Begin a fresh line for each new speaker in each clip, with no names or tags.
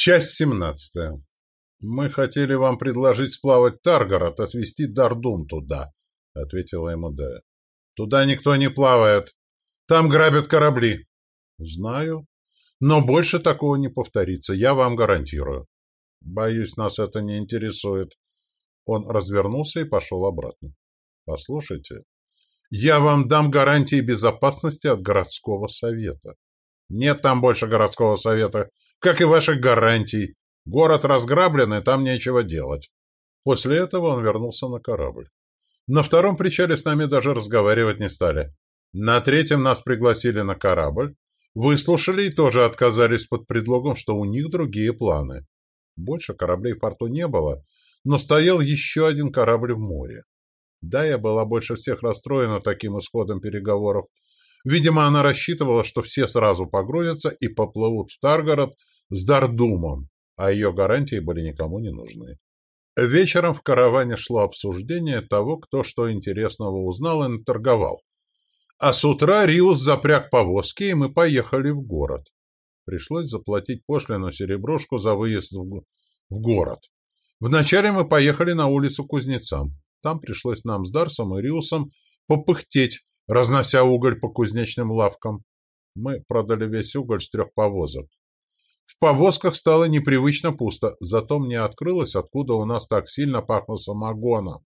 Часть семнадцатая. «Мы хотели вам предложить сплавать Таргород, отвезти Дардун туда», — ответила ему Дая. «Туда никто не плавает. Там грабят корабли». «Знаю. Но больше такого не повторится, я вам гарантирую». «Боюсь, нас это не интересует». Он развернулся и пошел обратно. «Послушайте, я вам дам гарантии безопасности от городского совета». «Нет там больше городского совета», как и ваших гарантий. Город разграблен, и там нечего делать. После этого он вернулся на корабль. На втором причале с нами даже разговаривать не стали. На третьем нас пригласили на корабль, выслушали и тоже отказались под предлогом, что у них другие планы. Больше кораблей в порту не было, но стоял еще один корабль в море. Да, я была больше всех расстроена таким исходом переговоров, Видимо, она рассчитывала, что все сразу погрузятся и поплывут в Таргород с Дардумом, а ее гарантии были никому не нужны. Вечером в караване шло обсуждение того, кто что интересного узнал и наторговал. А с утра Риус запряг повозки, и мы поехали в город. Пришлось заплатить пошлину серебрушку за выезд в, в город. Вначале мы поехали на улицу Кузнецам. Там пришлось нам с Дарсом и Риусом попыхтеть, разнося уголь по кузнечным лавкам. Мы продали весь уголь с трех повозок. В повозках стало непривычно пусто, зато мне открылось, откуда у нас так сильно пахло самогоном.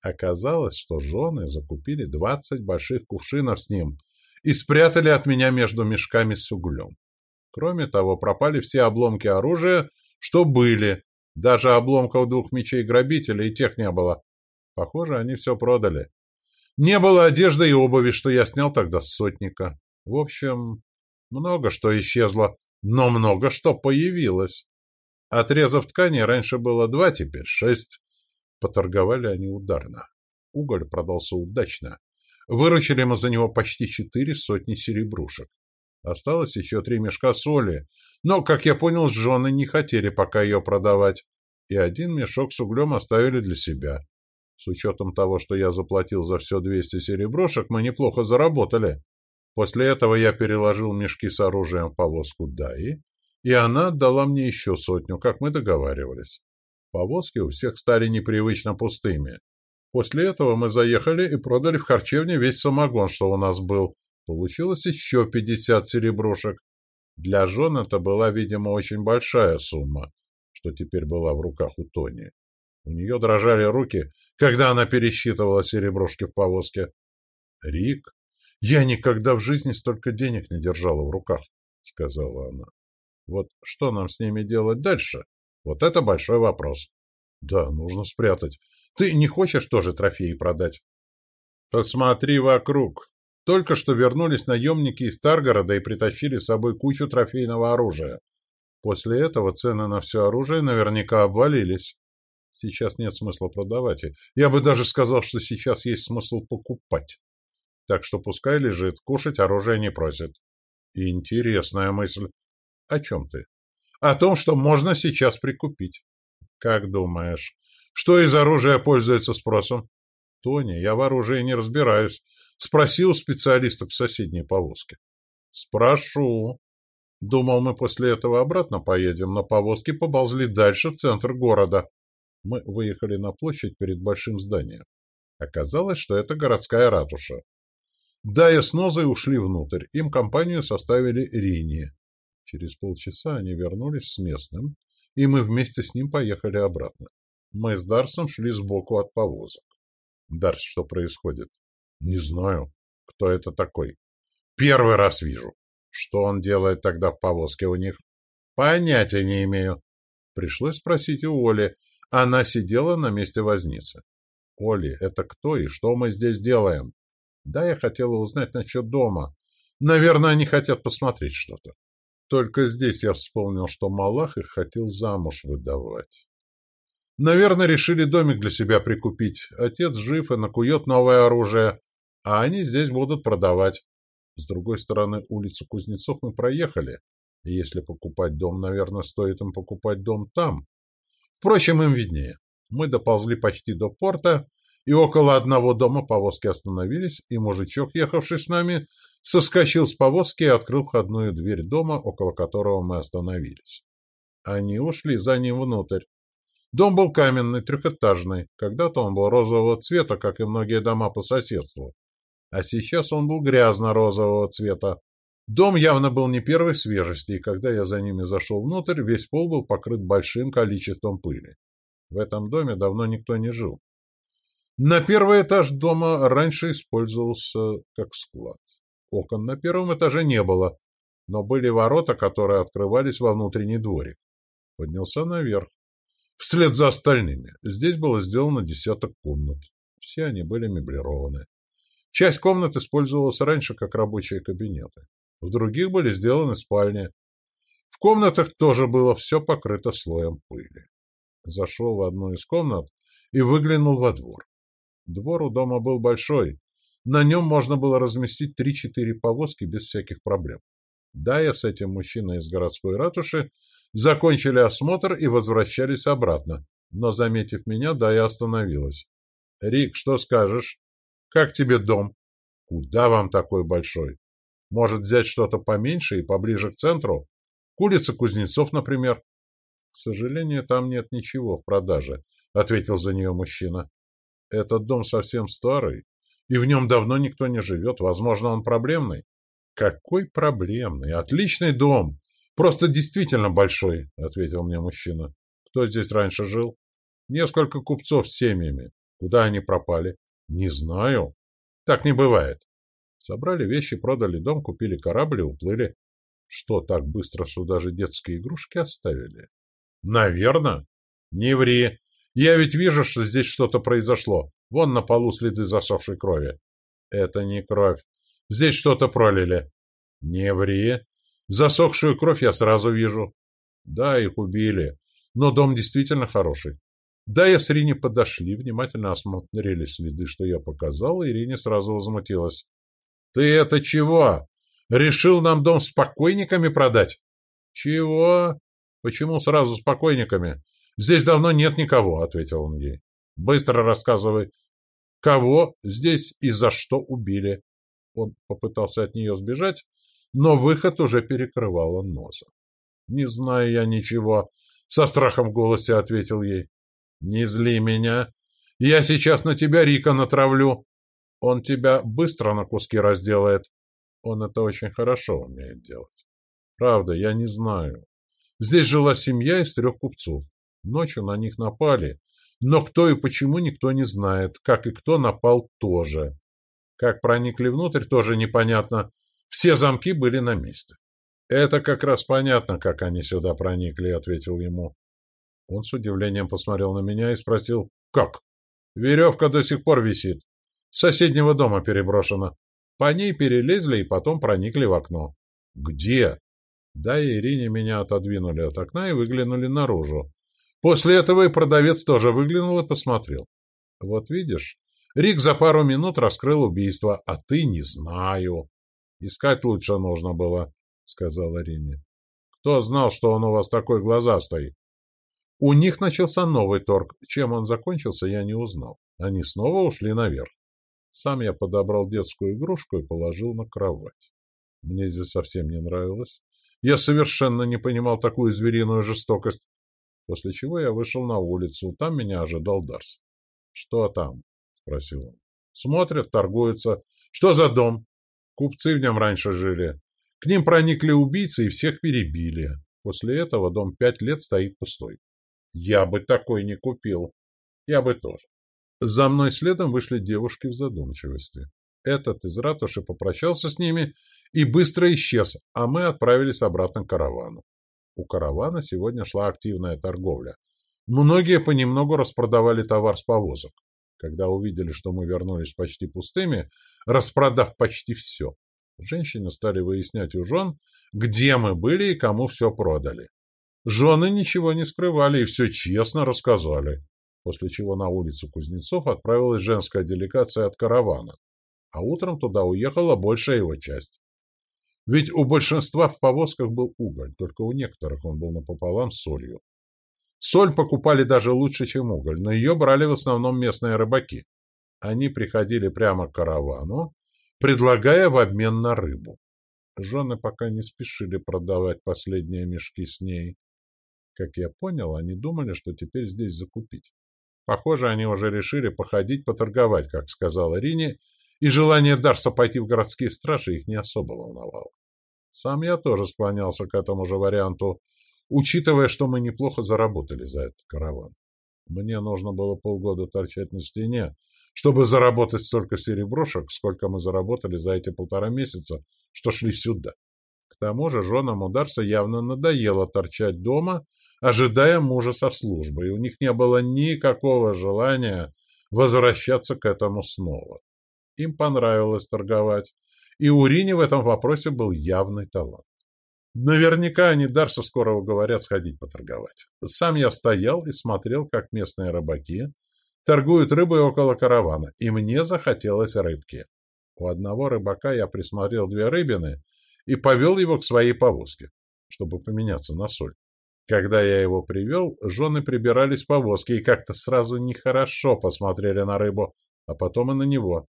Оказалось, что жены закупили двадцать больших кувшинов с ним и спрятали от меня между мешками с углем. Кроме того, пропали все обломки оружия, что были. Даже обломков двух мечей грабителей и тех не было. Похоже, они все продали. Не было одежды и обуви, что я снял тогда с сотника. В общем, много что исчезло, но много что появилось. Отрезов ткани раньше было два, теперь шесть. Поторговали они ударно. Уголь продался удачно. Выручили мы за него почти четыре сотни серебрушек. Осталось еще три мешка соли, но, как я понял, жены не хотели пока ее продавать, и один мешок с углем оставили для себя. С учетом того, что я заплатил за все 200 сереброшек, мы неплохо заработали. После этого я переложил мешки с оружием в повозку Даи, и она отдала мне еще сотню, как мы договаривались. Повозки у всех стали непривычно пустыми. После этого мы заехали и продали в харчевне весь самогон, что у нас был. Получилось еще 50 сереброшек. Для жен это была, видимо, очень большая сумма, что теперь была в руках у Тони. У нее дрожали руки, когда она пересчитывала сереброшки в повозке. — Рик, я никогда в жизни столько денег не держала в руках, — сказала она. — Вот что нам с ними делать дальше? Вот это большой вопрос. — Да, нужно спрятать. Ты не хочешь тоже трофеи продать? — Посмотри вокруг. Только что вернулись наемники из Таргорода и притащили с собой кучу трофейного оружия. После этого цены на все оружие наверняка обвалились. Сейчас нет смысла продавать. Я бы даже сказал, что сейчас есть смысл покупать. Так что пускай лежит, кушать оружие не просит. Интересная мысль. О чем ты? О том, что можно сейчас прикупить. Как думаешь, что из оружия пользуется спросом? Тони, я в оружии не разбираюсь. Спроси у специалистов в соседней повозке. Спрошу. Думал, мы после этого обратно поедем, но повозки поползли дальше в центр города. Мы выехали на площадь перед большим зданием. Оказалось, что это городская ратуша. Дая с Нозой ушли внутрь. Им компанию составили Рини. Через полчаса они вернулись с местным, и мы вместе с ним поехали обратно. Мы с Дарсом шли сбоку от повозок. Дарс, что происходит? Не знаю. Кто это такой? Первый раз вижу. Что он делает тогда в повозке у них? Понятия не имею. Пришлось спросить у Оли, она сидела на месте возницы. «Оли, это кто и что мы здесь делаем?» «Да, я хотела узнать насчет дома. Наверное, они хотят посмотреть что-то». Только здесь я вспомнил, что Малах их хотел замуж выдавать. Наверное, решили домик для себя прикупить. Отец жив и накует новое оружие, а они здесь будут продавать. С другой стороны, улицу Кузнецов мы проехали. Если покупать дом, наверное, стоит им покупать дом там, Впрочем, им виднее. Мы доползли почти до порта, и около одного дома повозки остановились, и мужичок, ехавший с нами, соскочил с повозки и открыл входную дверь дома, около которого мы остановились. Они ушли за ним внутрь. Дом был каменный, трехэтажный. Когда-то он был розового цвета, как и многие дома по соседству. А сейчас он был грязно-розового цвета. Дом явно был не первой свежести, и когда я за ними зашел внутрь, весь пол был покрыт большим количеством пыли. В этом доме давно никто не жил. На первый этаж дома раньше использовался как склад. Окон на первом этаже не было, но были ворота, которые открывались во внутренний дворик. Поднялся наверх. Вслед за остальными. Здесь было сделано десяток комнат. Все они были меблированы. Часть комнат использовалась раньше как рабочие кабинеты. В других были сделаны спальни. В комнатах тоже было все покрыто слоем пыли. Зашел в одну из комнат и выглянул во двор. Двор у дома был большой. На нем можно было разместить три-четыре повозки без всяких проблем. Да, я с этим мужчиной из городской ратуши закончили осмотр и возвращались обратно. Но, заметив меня, да, я остановилась. — Рик, что скажешь? Как тебе дом? — Куда вам такой большой? Может, взять что-то поменьше и поближе к центру? К Кузнецов, например? — К сожалению, там нет ничего в продаже, — ответил за нее мужчина. — Этот дом совсем старый, и в нем давно никто не живет. Возможно, он проблемный. — Какой проблемный? Отличный дом. Просто действительно большой, — ответил мне мужчина. — Кто здесь раньше жил? — Несколько купцов с семьями. Куда они пропали? — Не знаю. Так не бывает. Собрали вещи, продали дом, купили корабль и уплыли. Что, так быстро сюда же детские игрушки оставили? Наверно. Не ври. Я ведь вижу, что здесь что-то произошло. Вон на полу следы засохшей крови. Это не кровь. Здесь что-то пролили. Не ври. Засохшую кровь я сразу вижу. Да, их убили. Но дом действительно хороший. Да, я с Ирине подошли, внимательно осмотрели следы, что я показал, и Ирине сразу возмутилась. «Ты это чего? Решил нам дом с покойниками продать?» «Чего? Почему сразу с покойниками? Здесь давно нет никого», — ответил он ей. «Быстро рассказывай. Кого здесь и за что убили?» Он попытался от нее сбежать, но выход уже перекрывала носа. «Не знаю я ничего», — со страхом в голосе ответил ей. «Не зли меня. Я сейчас на тебя Рика натравлю. Он тебя быстро на куски разделает. Он это очень хорошо умеет делать. Правда, я не знаю. Здесь жила семья из трех купцов. Ночью на них напали, но кто и почему никто не знает, как и кто напал тоже. Как проникли внутрь, тоже непонятно. Все замки были на месте. «Это как раз понятно, как они сюда проникли», — ответил ему. Он с удивлением посмотрел на меня и спросил, «Как?» «Веревка до сих пор висит. С соседнего дома переброшена. По ней перелезли и потом проникли в окно. Где? Да и Ирине меня отодвинули от окна и выглянули наружу. После этого и продавец тоже выглянул и посмотрел. Вот видишь, Рик за пару минут раскрыл убийство, а ты не знаю. Искать лучше нужно было, — сказала Ирине. Кто знал, что он у вас такой глазастый? У них начался новый торг. Чем он закончился, я не узнал. Они снова ушли наверх. Сам я подобрал детскую игрушку и положил на кровать. Мне здесь совсем не нравилось. Я совершенно не понимал такую звериную жестокость. После чего я вышел на улицу. Там меня ожидал Дарс. — Что там? — спросил он. — Смотрят, торгуются. Что за дом? Купцы в нем раньше жили. К ним проникли убийцы и всех перебили. После этого дом пять лет стоит пустой. Я бы такой не купил. Я бы тоже. За мной следом вышли девушки в задумчивости. Этот из ратуши попрощался с ними и быстро исчез, а мы отправились обратно к каравану. У каравана сегодня шла активная торговля. Многие понемногу распродавали товар с повозок. Когда увидели, что мы вернулись почти пустыми, распродав почти все, женщины стали выяснять у жен, где мы были и кому все продали. Жены ничего не скрывали и все честно рассказали после чего на улицу Кузнецов отправилась женская делегация от каравана, а утром туда уехала большая его часть. Ведь у большинства в повозках был уголь, только у некоторых он был напополам с солью. Соль покупали даже лучше, чем уголь, но ее брали в основном местные рыбаки. Они приходили прямо к каравану, предлагая в обмен на рыбу. Жены пока не спешили продавать последние мешки с ней. Как я понял, они думали, что теперь здесь закупить. Похоже, они уже решили походить, поторговать, как сказала Рине, и желание Дарса пойти в городские стражи их не особо волновало. Сам я тоже склонялся к этому же варианту, учитывая, что мы неплохо заработали за этот караван. Мне нужно было полгода торчать на стене, чтобы заработать столько сереброшек, сколько мы заработали за эти полтора месяца, что шли сюда. К тому же женам ударца явно надоело торчать дома, ожидая мужа со службы, и у них не было никакого желания возвращаться к этому снова. Им понравилось торговать, и у Рини в этом вопросе был явный талант. Наверняка они Дарса скоро уговорят сходить поторговать. Сам я стоял и смотрел, как местные рыбаки торгуют рыбой около каравана, и мне захотелось рыбки. У одного рыбака я присмотрел две рыбины и повел его к своей повозке, чтобы поменяться на соль. Когда я его привел, жены прибирались в повозке и как-то сразу нехорошо посмотрели на рыбу, а потом и на него.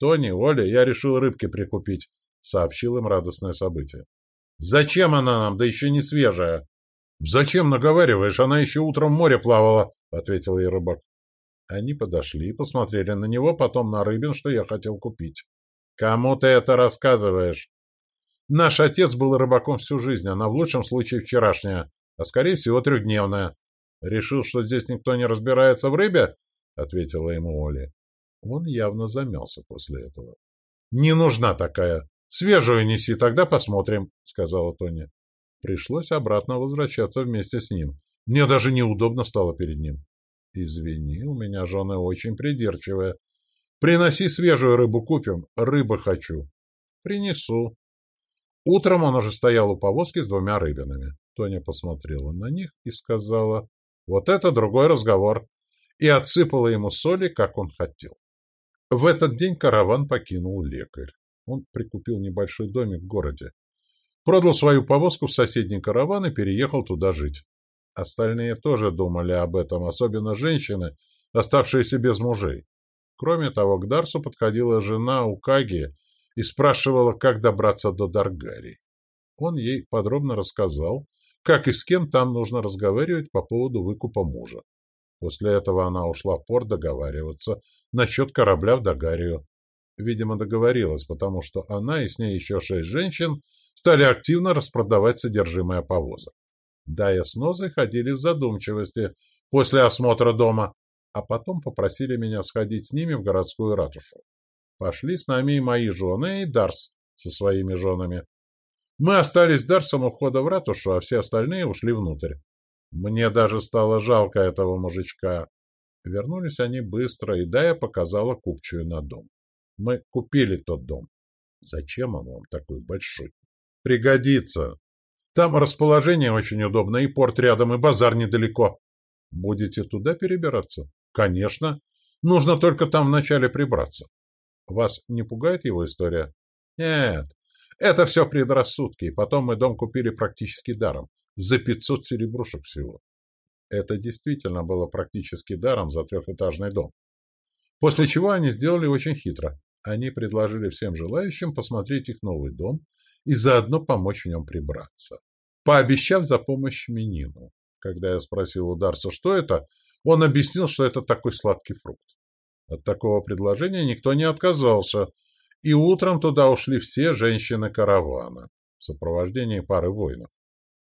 «Тони, Оля, я решил рыбки прикупить», — сообщил им радостное событие. «Зачем она нам, да еще не свежая?» «Зачем наговариваешь? Она еще утром в море плавала», — ответил ей рыбак. Они подошли, посмотрели на него, потом на рыбин, что я хотел купить. «Кому ты это рассказываешь?» «Наш отец был рыбаком всю жизнь, она в лучшем случае вчерашняя, а скорее всего трехдневная. Решил, что здесь никто не разбирается в рыбе?» — ответила ему Оля. Он явно замялся после этого. «Не нужна такая. Свежую неси, тогда посмотрим», — сказала Тоня. Пришлось обратно возвращаться вместе с ним. Мне даже неудобно стало перед ним. «Извини, у меня жена очень придирчивая. Приноси свежую рыбу купим, рыбы хочу». «Принесу». Утром он уже стоял у повозки с двумя рыбинами. Тоня посмотрела на них и сказала, «Вот это другой разговор», и отсыпала ему соли, как он хотел. В этот день караван покинул лекарь. Он прикупил небольшой домик в городе. Продал свою повозку в соседний караван и переехал туда жить. Остальные тоже думали об этом, особенно женщины, оставшиеся без мужей. Кроме того, к Дарсу подходила жена Укаги и спрашивала, как добраться до Даргари. Он ей подробно рассказал, как и с кем там нужно разговаривать по поводу выкупа мужа. После этого она ушла в порт договариваться насчет корабля в Дагарию. Видимо, договорилась, потому что она и с ней еще шесть женщин стали активно распродавать содержимое повозок. Дая с Нозой ходили в задумчивости после осмотра дома, а потом попросили меня сходить с ними в городскую ратушу. Пошли с нами и мои жены, и Дарс со своими женами. Мы остались с Дарсом у входа в ратушу, а все остальные ушли внутрь. Мне даже стало жалко этого мужичка. Вернулись они быстро, и Дая показала купчую на дом. Мы купили тот дом. Зачем он вам такой большой? Пригодится. Там расположение очень удобно, и порт рядом, и базар недалеко. Будете туда перебираться? Конечно. Нужно только там вначале прибраться. Вас не пугает его история? Нет. Это все предрассудки, и потом мы дом купили практически даром за 500 серебрушек всего. Это действительно было практически даром за трехэтажный дом. После чего они сделали очень хитро. Они предложили всем желающим посмотреть их новый дом и заодно помочь в нем прибраться, пообещав за помощь Минину. Когда я спросил у Дарса, что это, он объяснил, что это такой сладкий фрукт. От такого предложения никто не отказался, и утром туда ушли все женщины каравана в сопровождении пары воинов.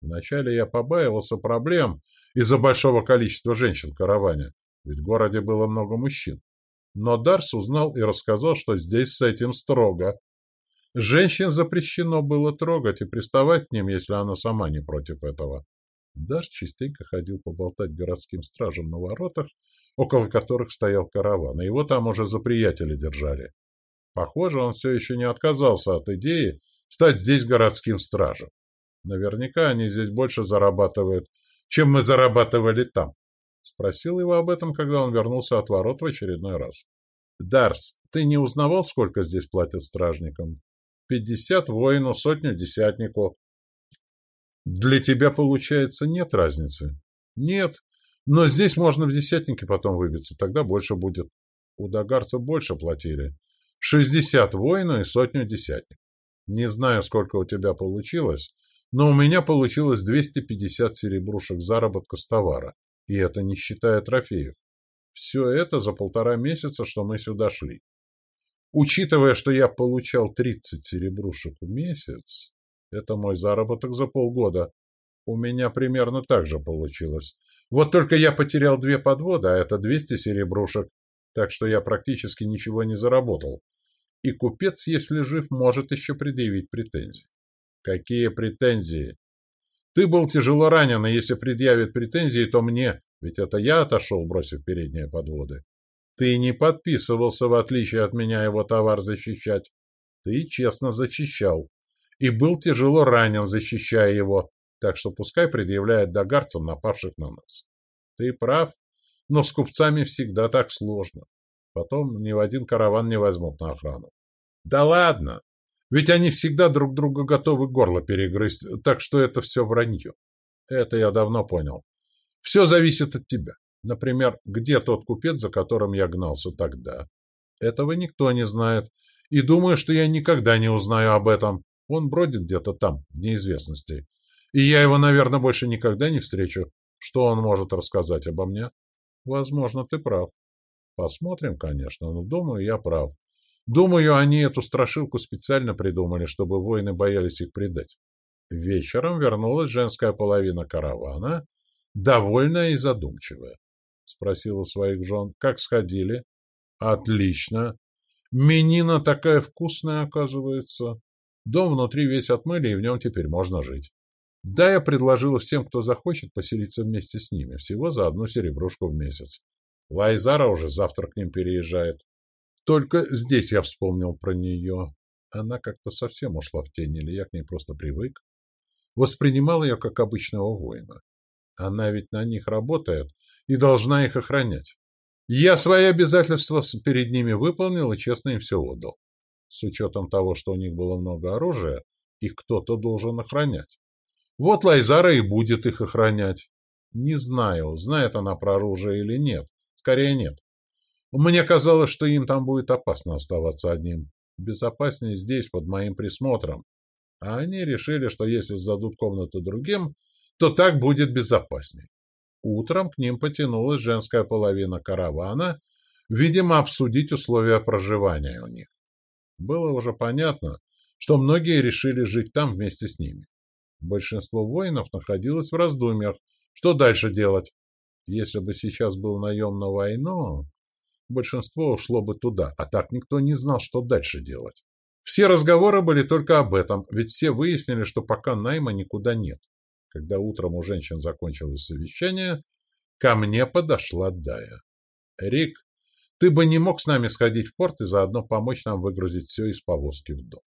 Вначале я побаивался проблем из-за большого количества женщин в караване, ведь в городе было много мужчин. Но Дарс узнал и рассказал, что здесь с этим строго. Женщин запрещено было трогать и приставать к ним, если она сама не против этого. Дарс частенько ходил поболтать городским стражам на воротах, около которых стоял караван, и его там уже за приятеля держали. Похоже, он все еще не отказался от идеи стать здесь городским стражем. Наверняка они здесь больше зарабатывают, чем мы зарабатывали там. Спросил его об этом, когда он вернулся от ворот в очередной раз. «Дарс, ты не узнавал, сколько здесь платят стражникам?» «Пятьдесят воину, сотню десятнику». «Для тебя, получается, нет разницы?» «Нет, но здесь можно в десятнике потом выбиться, тогда больше будет. У догарцев больше платили. Шестьдесят воину и сотню десятник. Не знаю, сколько у тебя получилось, но у меня получилось 250 серебрушек заработка с товара, и это не считая трофеев. Все это за полтора месяца, что мы сюда шли. Учитывая, что я получал 30 серебрушек в месяц, это мой заработок за полгода. У меня примерно так же получилось. Вот только я потерял две подводы, а это 200 серебрушек, так что я практически ничего не заработал. И купец, если жив, может еще предъявить претензии. Какие претензии? Ты был тяжело ранен, и если предъявит претензии, то мне, ведь это я отошел, бросив передние подводы. Ты не подписывался, в отличие от меня, его товар защищать. Ты честно защищал. И был тяжело ранен, защищая его, так что пускай предъявляет догарцам, напавших на нас. Ты прав, но с купцами всегда так сложно. Потом ни в один караван не возьмут на охрану. Да ладно! Ведь они всегда друг друга готовы горло перегрызть, так что это все вранье. Это я давно понял. Все зависит от тебя. Например, где тот купец, за которым я гнался тогда? Этого никто не знает. И думаю, что я никогда не узнаю об этом. Он бродит где-то там, в неизвестности. И я его, наверное, больше никогда не встречу. Что он может рассказать обо мне? Возможно, ты прав. Посмотрим, конечно, но думаю, я прав. Думаю, они эту страшилку специально придумали, чтобы воины боялись их предать. Вечером вернулась женская половина каравана, довольная и задумчивая. Спросила своих жен, как сходили. Отлично. Менина такая вкусная, оказывается. Дом внутри весь отмыли, и в нем теперь можно жить. Да, я предложила всем, кто захочет, поселиться вместе с ними, всего за одну серебрушку в месяц. Лайзара уже завтра к ним переезжает. Только здесь я вспомнил про нее. Она как-то совсем ушла в тень, или я к ней просто привык. Воспринимал ее как обычного воина. Она ведь на них работает и должна их охранять. Я свои обязательства перед ними выполнил и честно им все отдал. С учетом того, что у них было много оружия, их кто-то должен охранять. Вот Лайзара и будет их охранять. Не знаю, знает она про оружие или нет. Скорее нет. Мне казалось, что им там будет опасно оставаться одним. Безопаснее здесь, под моим присмотром. А они решили, что если сдадут комнату другим, то так будет безопасней. Утром к ним потянулась женская половина каравана, видимо, обсудить условия проживания у них. Было уже понятно, что многие решили жить там вместе с ними. Большинство воинов находилось в раздумьях, что дальше делать. Если бы сейчас был наем на войну, большинство ушло бы туда, а так никто не знал, что дальше делать. Все разговоры были только об этом, ведь все выяснили, что пока найма никуда нет. Когда утром у женщин закончилось совещание, ко мне подошла Дая. «Рик, ты бы не мог с нами сходить в порт и заодно помочь нам выгрузить все из повозки в дом?»